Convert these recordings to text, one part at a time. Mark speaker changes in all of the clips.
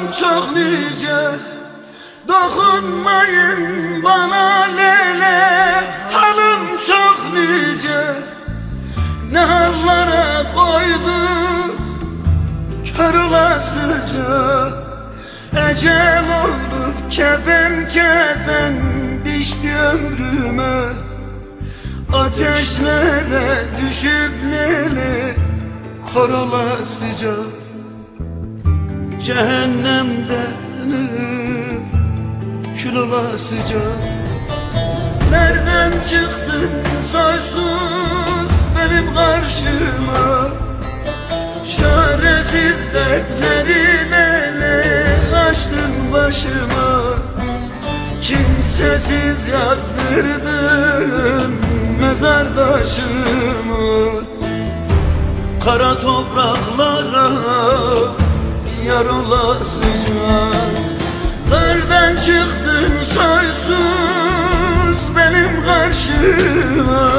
Speaker 1: Halım çok nice Dokunmayın bana lele. Halım çok nice Ne hallere koydu Kör olasıca. Ecel olup kefen kefen Biçti ömrüme. Ateşlere düşüp lele Kor olasıca Cehennemden kül olasıca. Nereden çıktın soysuz benim karşıma? Çaresiz dertlerin ele açtın başıma? Kimsesiz yazdırdın mezardaşımı. Kara topraklara yar olasıca Nereden çıktın soysuz benim karşıma?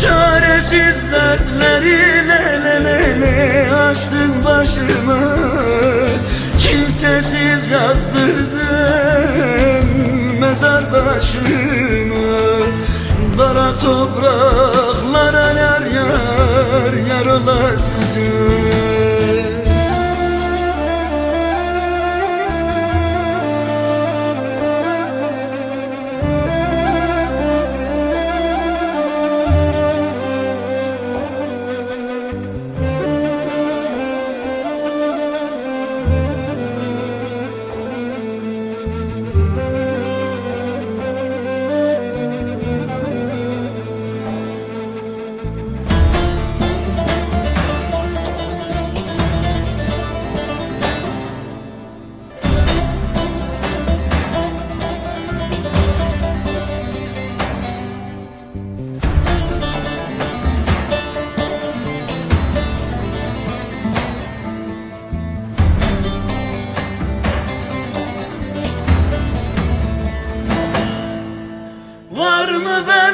Speaker 1: Çaresiz dertleriyle le le le açtın başımı Kimsesiz yazdırdın mezardaşımı Kara topraklara yar yar yar olasıca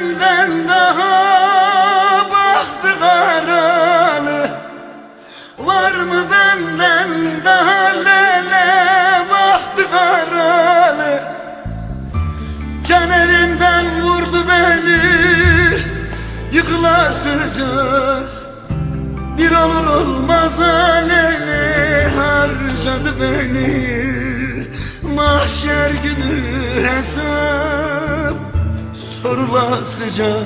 Speaker 1: mı benden daha bahtı karalı Var mı benden daha lele bahtı karalı Can elimden vurdu beni yıkılasıca Bir olur olmaz alele harcadı beni. Mahşer günü hesap sorulasıca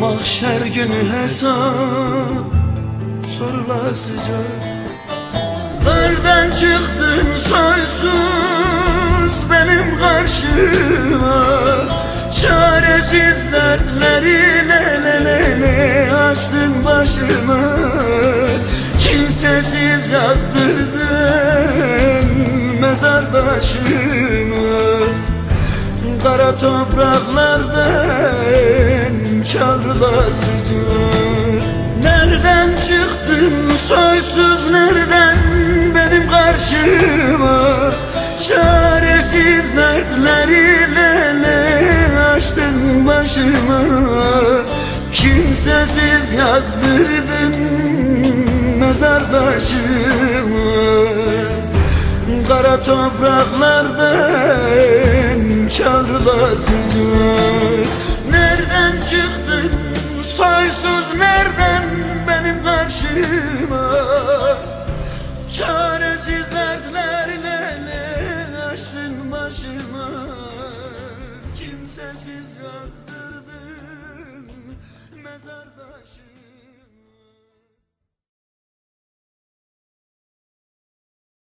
Speaker 1: Mahşer günü hesap sorulasıca Nereden çıktın soysuz benim karşıma? Çaresiz dertleriyle le le le açtın başımı Kimsesiz yazdırdın mezardaşımı Kara topraklardan çağrılasıca Nereden çıktın? Soysuz nereden? Benim karşıma Çaresiz dertleriyle le açtın başıma? Kimsesiz yazdırdın mezardaşıma. Kara topraklardan çağrılasıca Nereden çıktın soysuz nereden benim karşıma? Çaresiz dertlerle açtın başıma. Kimsesiz yazdırdın mezardaşıma